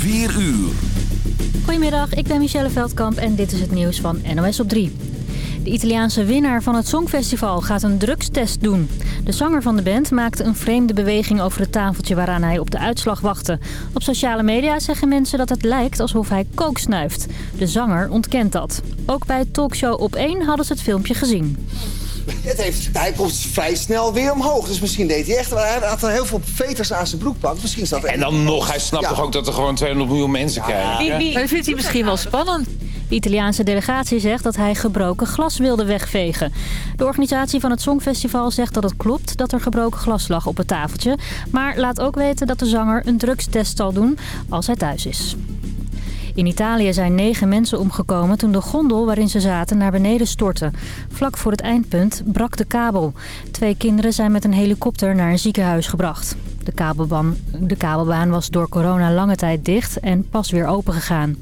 4 uur. Goedemiddag, ik ben Michelle Veldkamp en dit is het nieuws van NOS op 3. De Italiaanse winnaar van het Songfestival gaat een drugstest doen. De zanger van de band maakte een vreemde beweging over het tafeltje waaraan hij op de uitslag wachtte. Op sociale media zeggen mensen dat het lijkt alsof hij kook snuift. De zanger ontkent dat. Ook bij Talkshow op 1 hadden ze het filmpje gezien. Het heeft, hij komt vrij snel weer omhoog. Dus misschien deed hij echt... Hij had heel veel veters aan zijn broekpak. Misschien is dat En dan nog, hij snapt Ja. toch ook dat er gewoon 200 miljoen mensen kijken? Dat vindt hij misschien wel spannend. De Italiaanse delegatie zegt dat hij gebroken glas wilde wegvegen. De organisatie van het Songfestival zegt dat het klopt dat er gebroken glas lag op het tafeltje. Maar laat ook weten dat de zanger een drugstest zal doen als hij thuis is. In Italië zijn negen mensen omgekomen toen de gondel waarin ze zaten naar beneden stortte. Vlak voor het eindpunt brak de kabel. Twee kinderen zijn met een helikopter naar een ziekenhuis gebracht. De kabelbaan, de kabelbaan was door corona lange tijd dicht en pas weer opengegaan.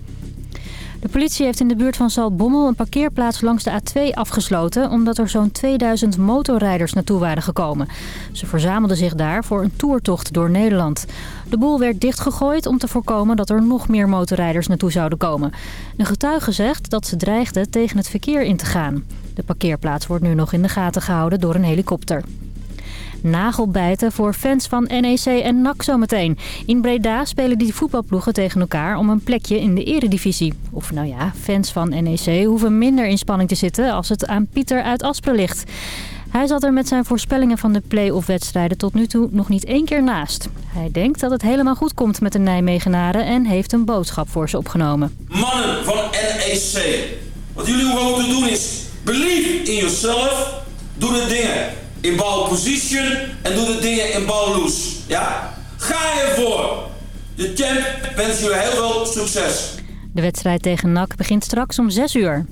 De politie heeft in de buurt van Zaltbommel een parkeerplaats langs de A2 afgesloten... omdat er zo'n 2000 motorrijders naartoe waren gekomen. Ze verzamelden zich daar voor een toertocht door Nederland. De boel werd dichtgegooid om te voorkomen dat er nog meer motorrijders naartoe zouden komen. Een getuige zegt dat ze dreigden tegen het verkeer in te gaan. De parkeerplaats wordt nu nog in de gaten gehouden door een helikopter. Nagelbijten voor fans van NEC en NAC zometeen. In Breda spelen die voetbalploegen tegen elkaar om een plekje in de eredivisie. Of nou ja, fans van NEC hoeven minder in spanning te zitten als het aan Pieter uit Asperen ligt. Hij zat er met zijn voorspellingen van de play-off wedstrijden tot nu toe nog niet één keer naast. Hij denkt dat het helemaal goed komt met de Nijmegenaren en heeft een boodschap voor ze opgenomen. Mannen van NEC, wat jullie gewoon moeten doen is believe in yourself. Doe de dingen in ball position en doe de dingen in ball loose. Ja? Ga ervoor. De champ wens jullie heel veel succes. De wedstrijd tegen NAC begint straks om 6 uur.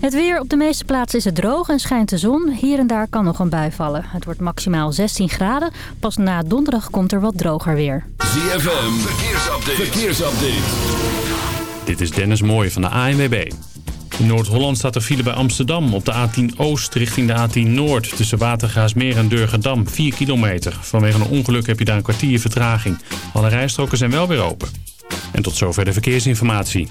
Het weer op de meeste plaatsen is het droog en schijnt de zon. Hier en daar kan nog een bui vallen. Het wordt maximaal 16 graden. Pas na donderdag komt er wat droger weer. ZFM, verkeersupdate. verkeersupdate. Dit is Dennis Mooij van de ANWB. In Noord-Holland staat er file bij Amsterdam op de A10 Oost richting de A10 Noord. Tussen Watergaasmeer en Durgedam, 4 kilometer. Vanwege een ongeluk heb je daar een kwartier vertraging. Alle rijstroken zijn wel weer open. En tot zover de verkeersinformatie.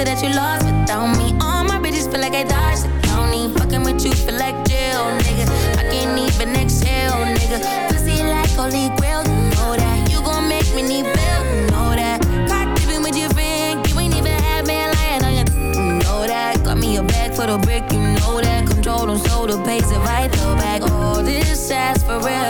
say that you lost without me. All my bitches feel like I dodged the county. Fucking with you feel like jail, nigga. I can't even exhale, nigga. Pussy like holy grail, you know that. You gon' make me need bail, you know that. Caught dipping with your friend, you ain't even had man lying on your, you know that. Got me a bag for the brick, you know that. Control on shoulder, pace, and right the back. All this ass for real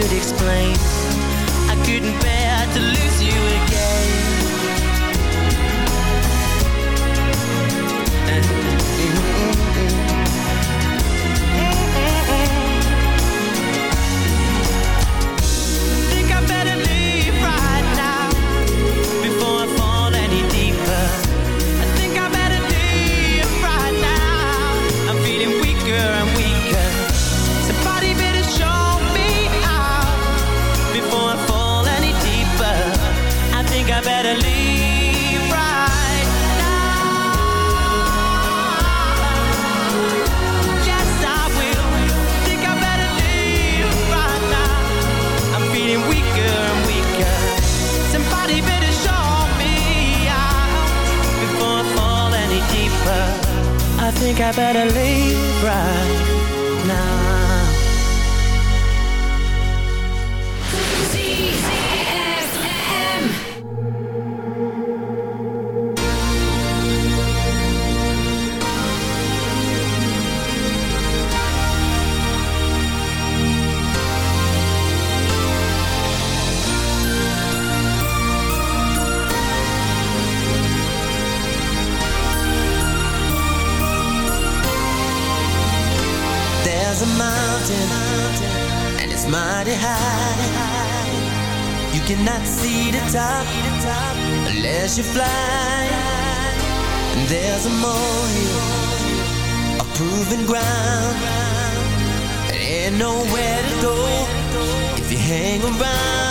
should explain. I couldn't bear I better leave right mighty high. You cannot see the top unless you fly. And there's a molehill, a proven ground. There ain't nowhere to go if you hang around.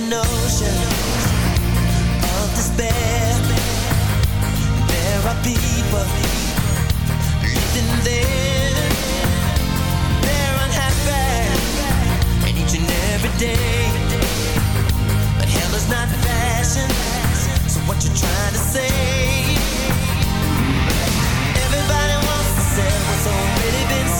the notion of despair. There are people living there. They're unhappy, and each and every day. But hell is not fashion. So what you're trying to say? Everybody wants to sell what's already been sold.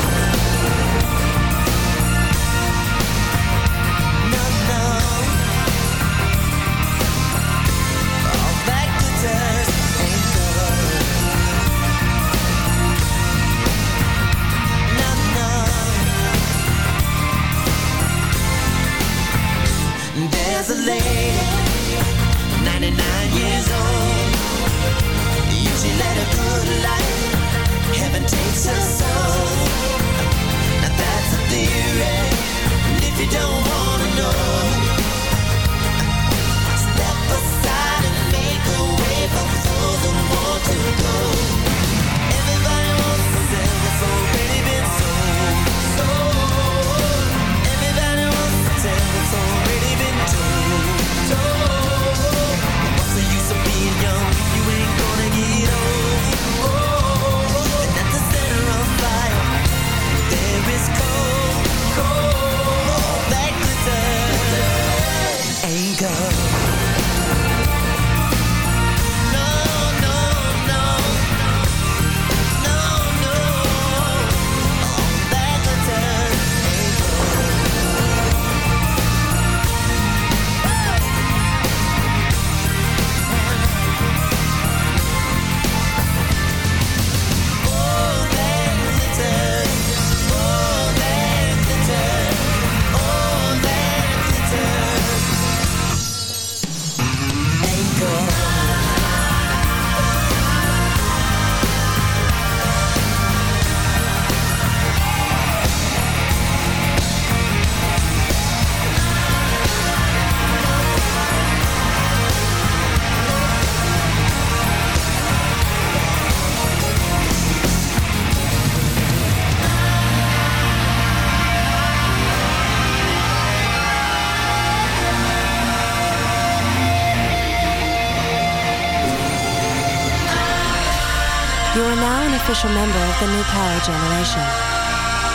special member of the new power generation.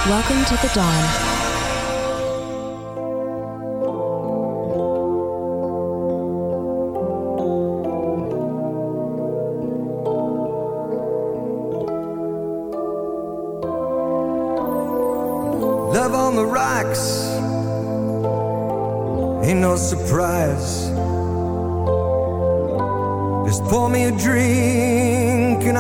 Welcome to the dawn. Love on the rocks ain't no surprise. Just pour me a drink.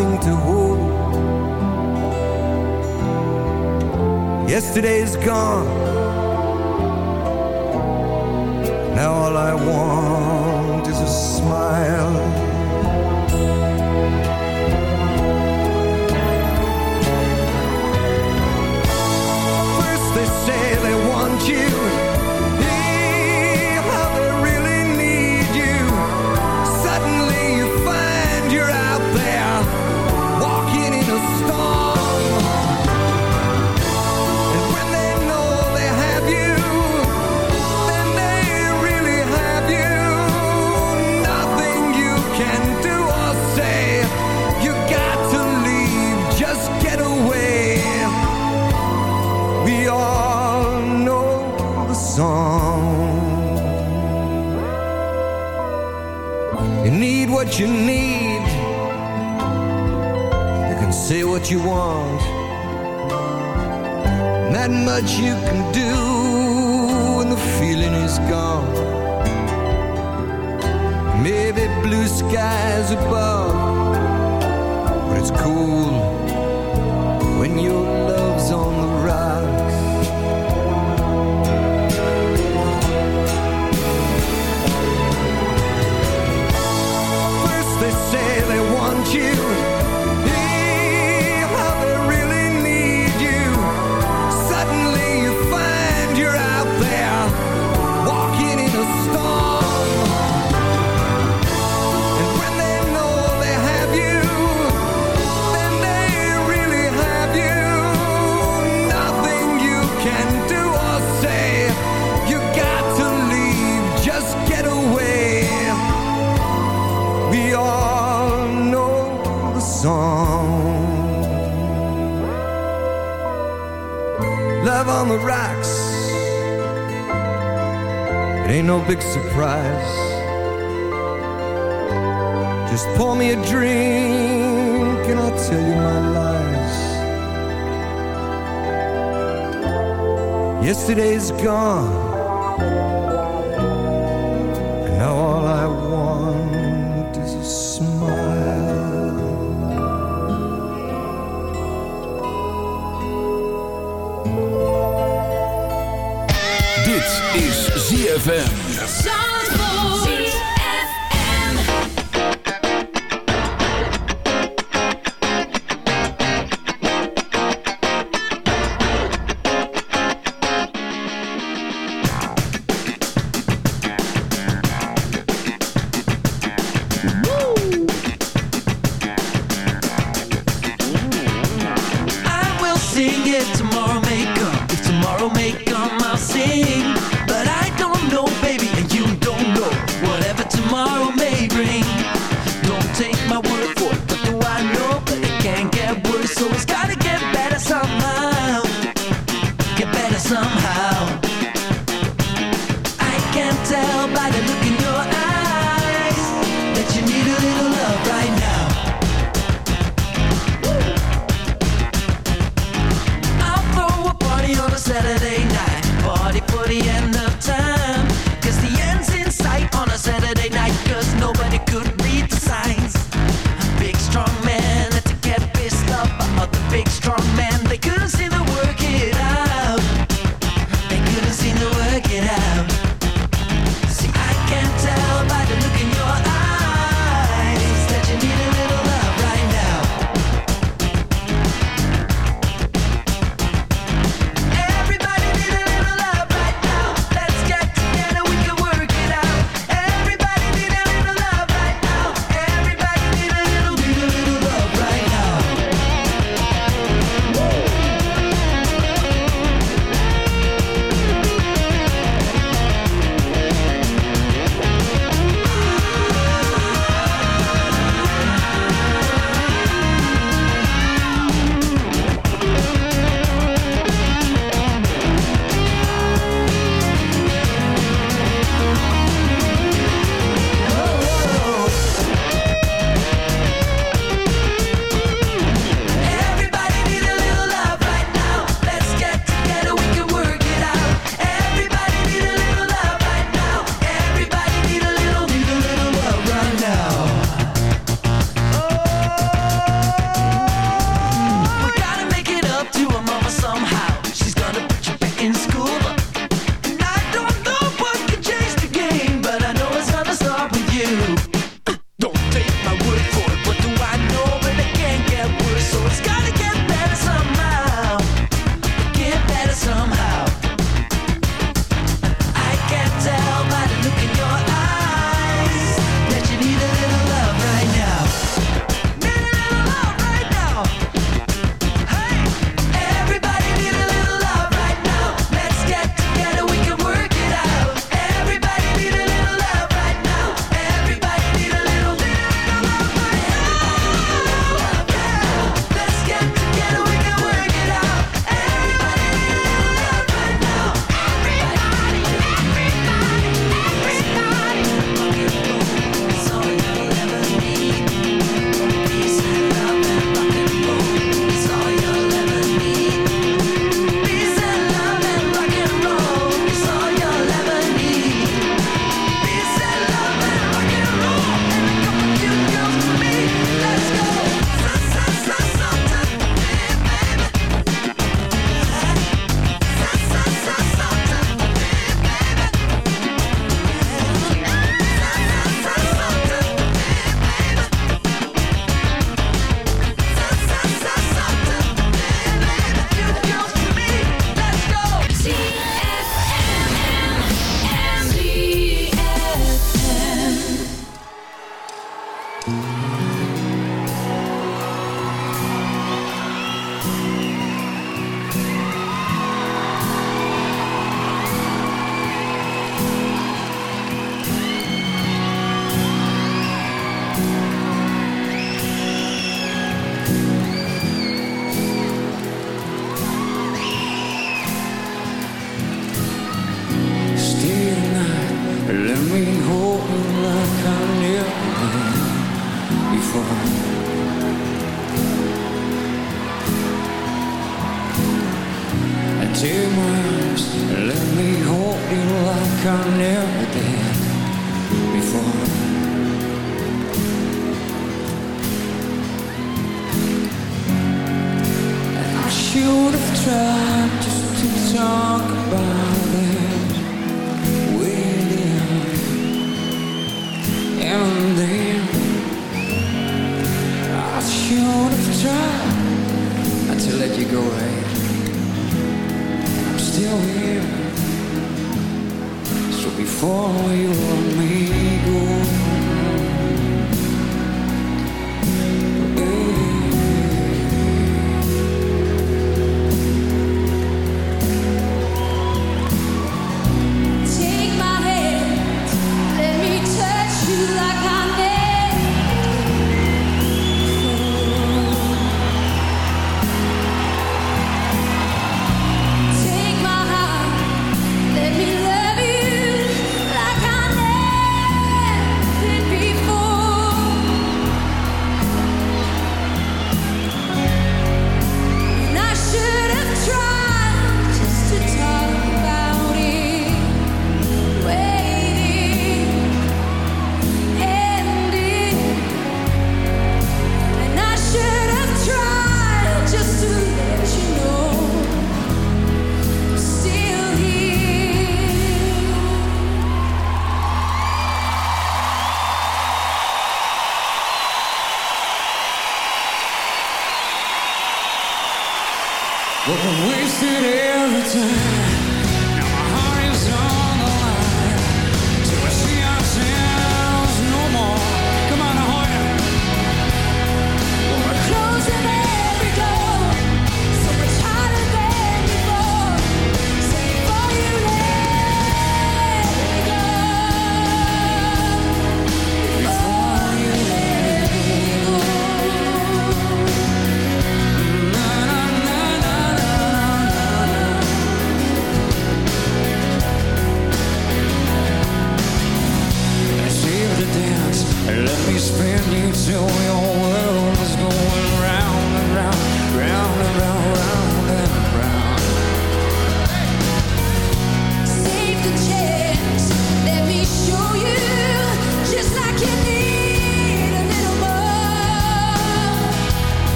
nothing to hold. Yesterday's gone. Now all I want ZFM.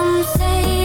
Some say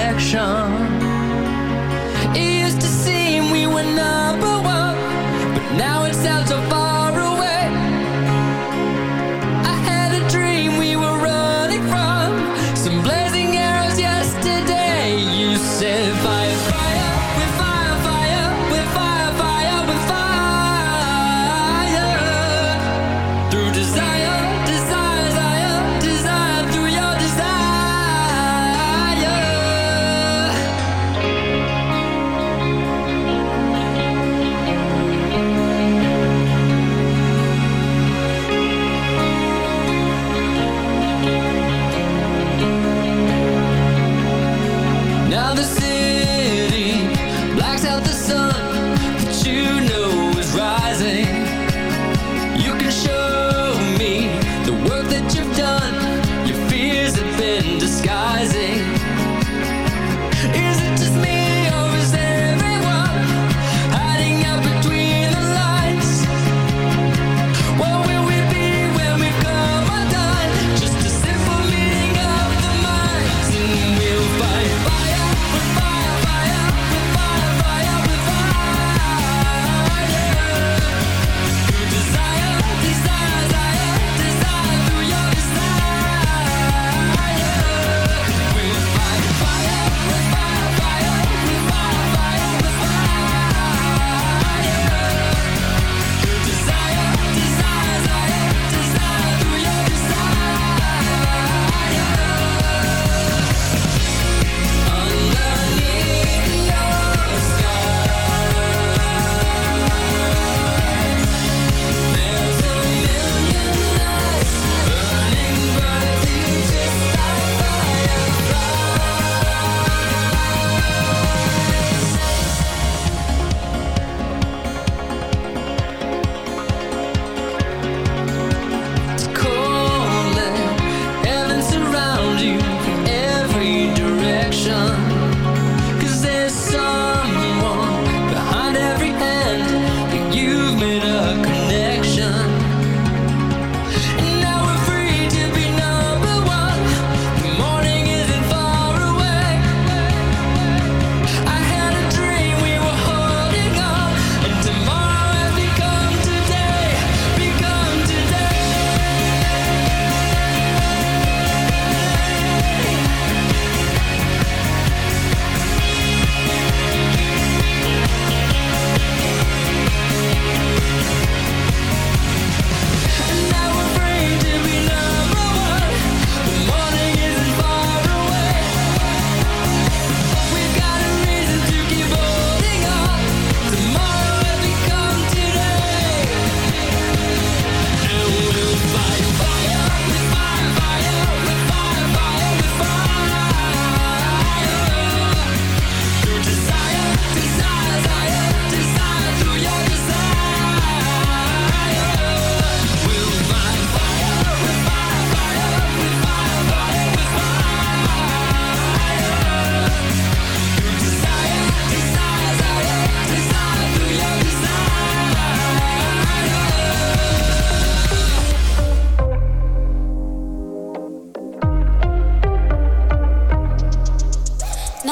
your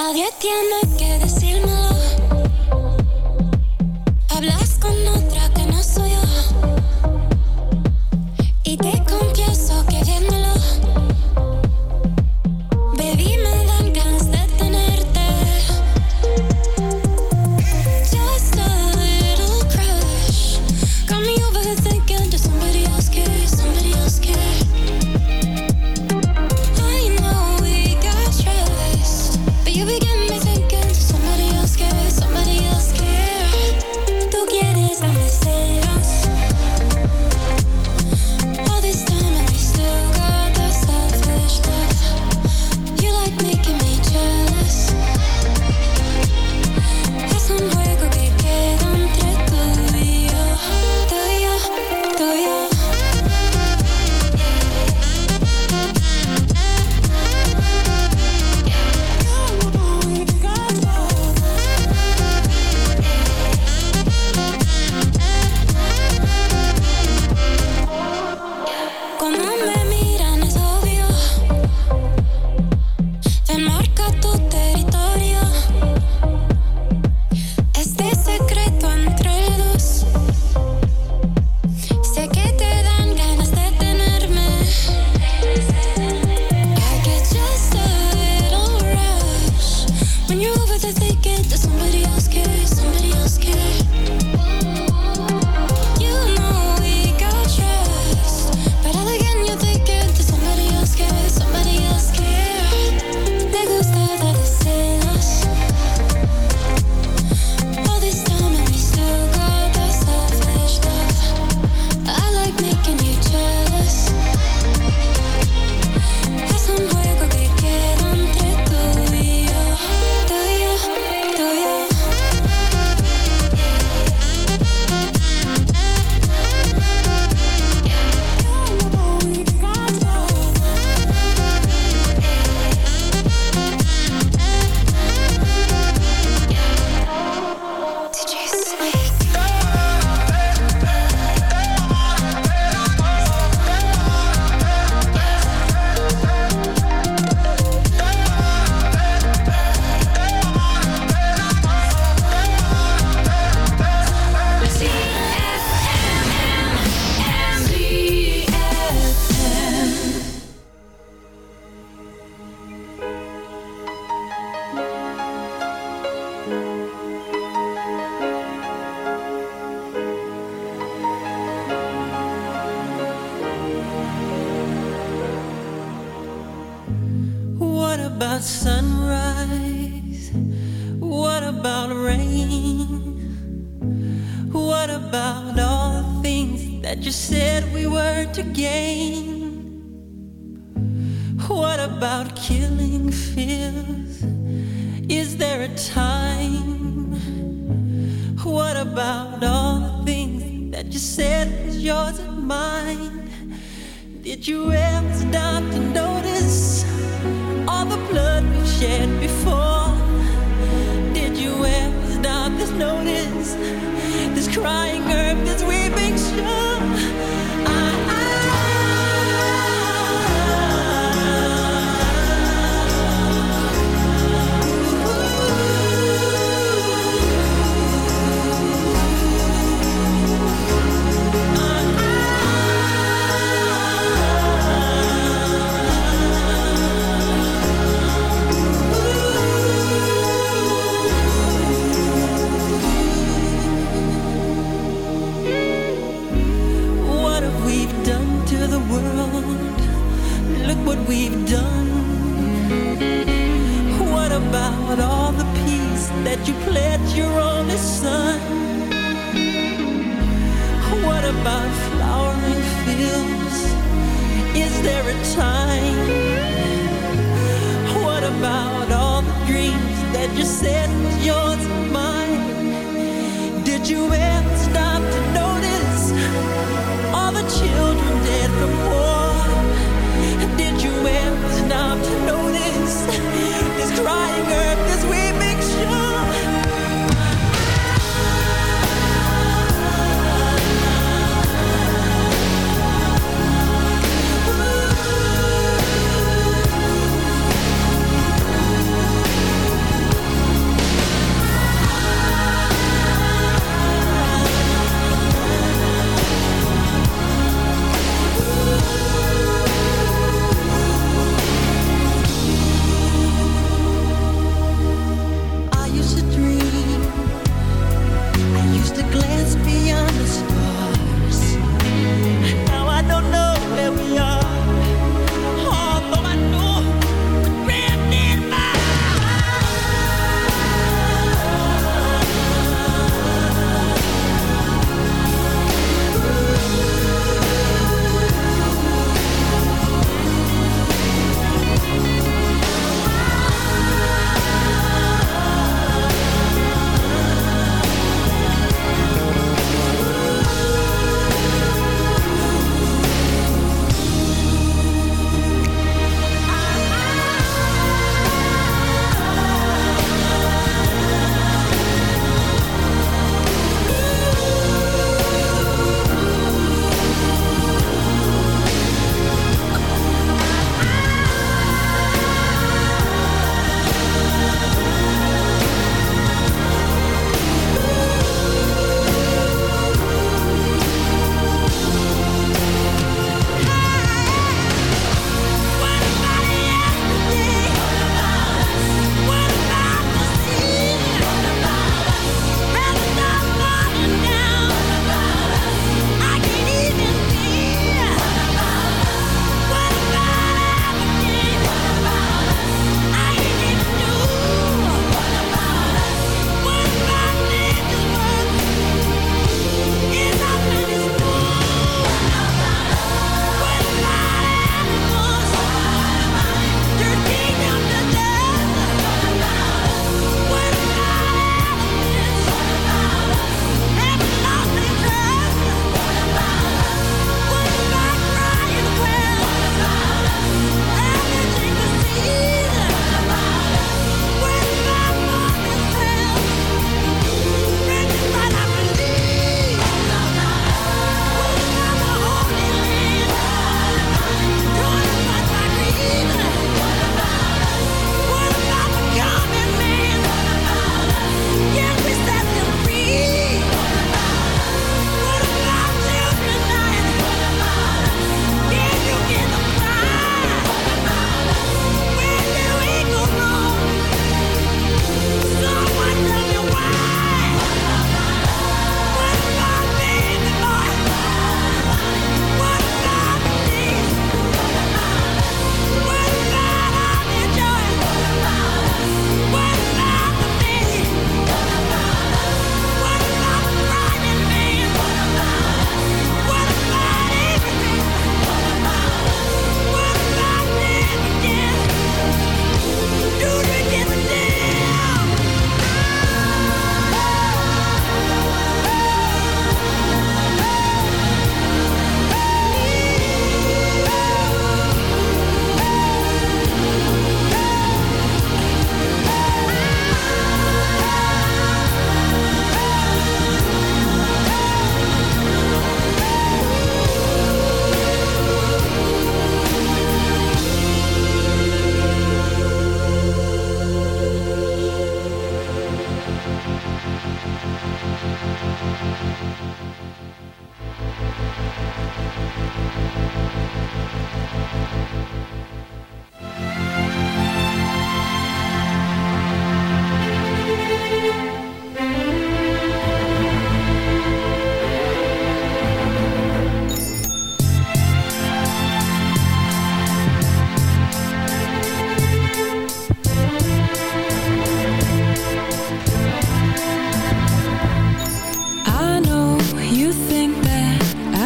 Nadie tiene que decirme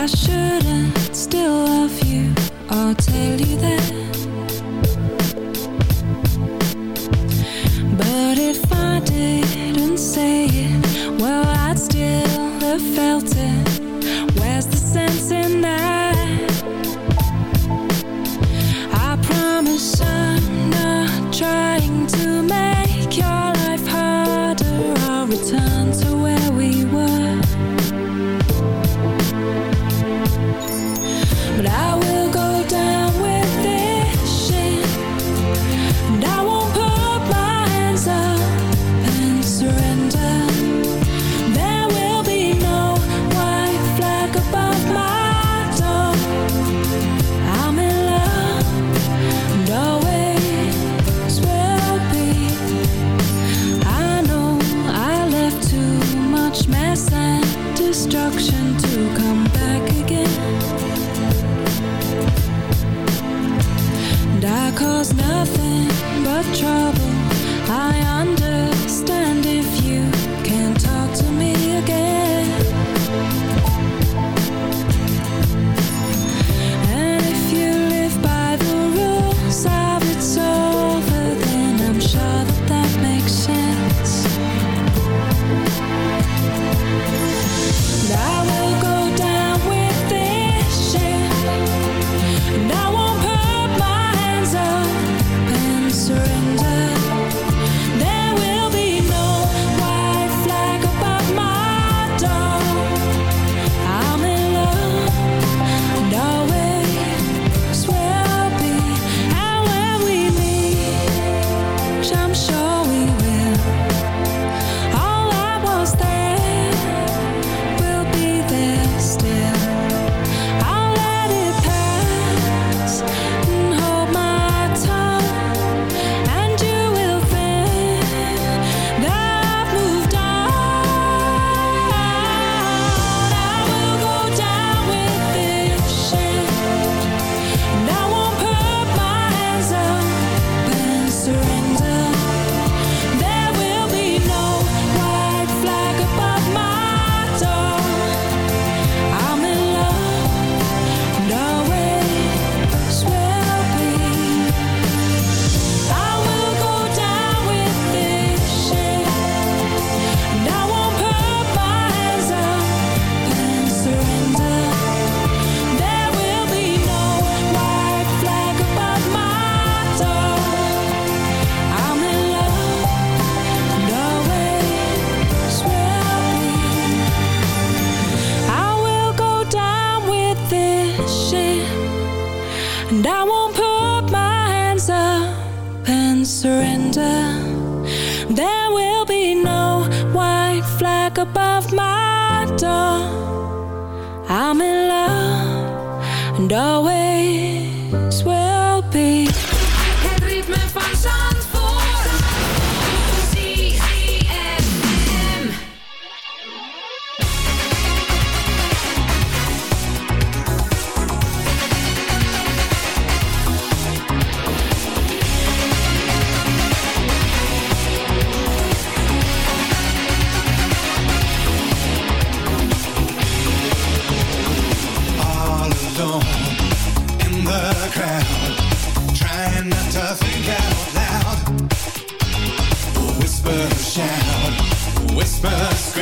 I shouldn't still love you. I'll tell you that. But if I didn't say it Well, I'd still have felt it. I'm sure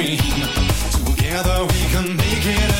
Together we can make it.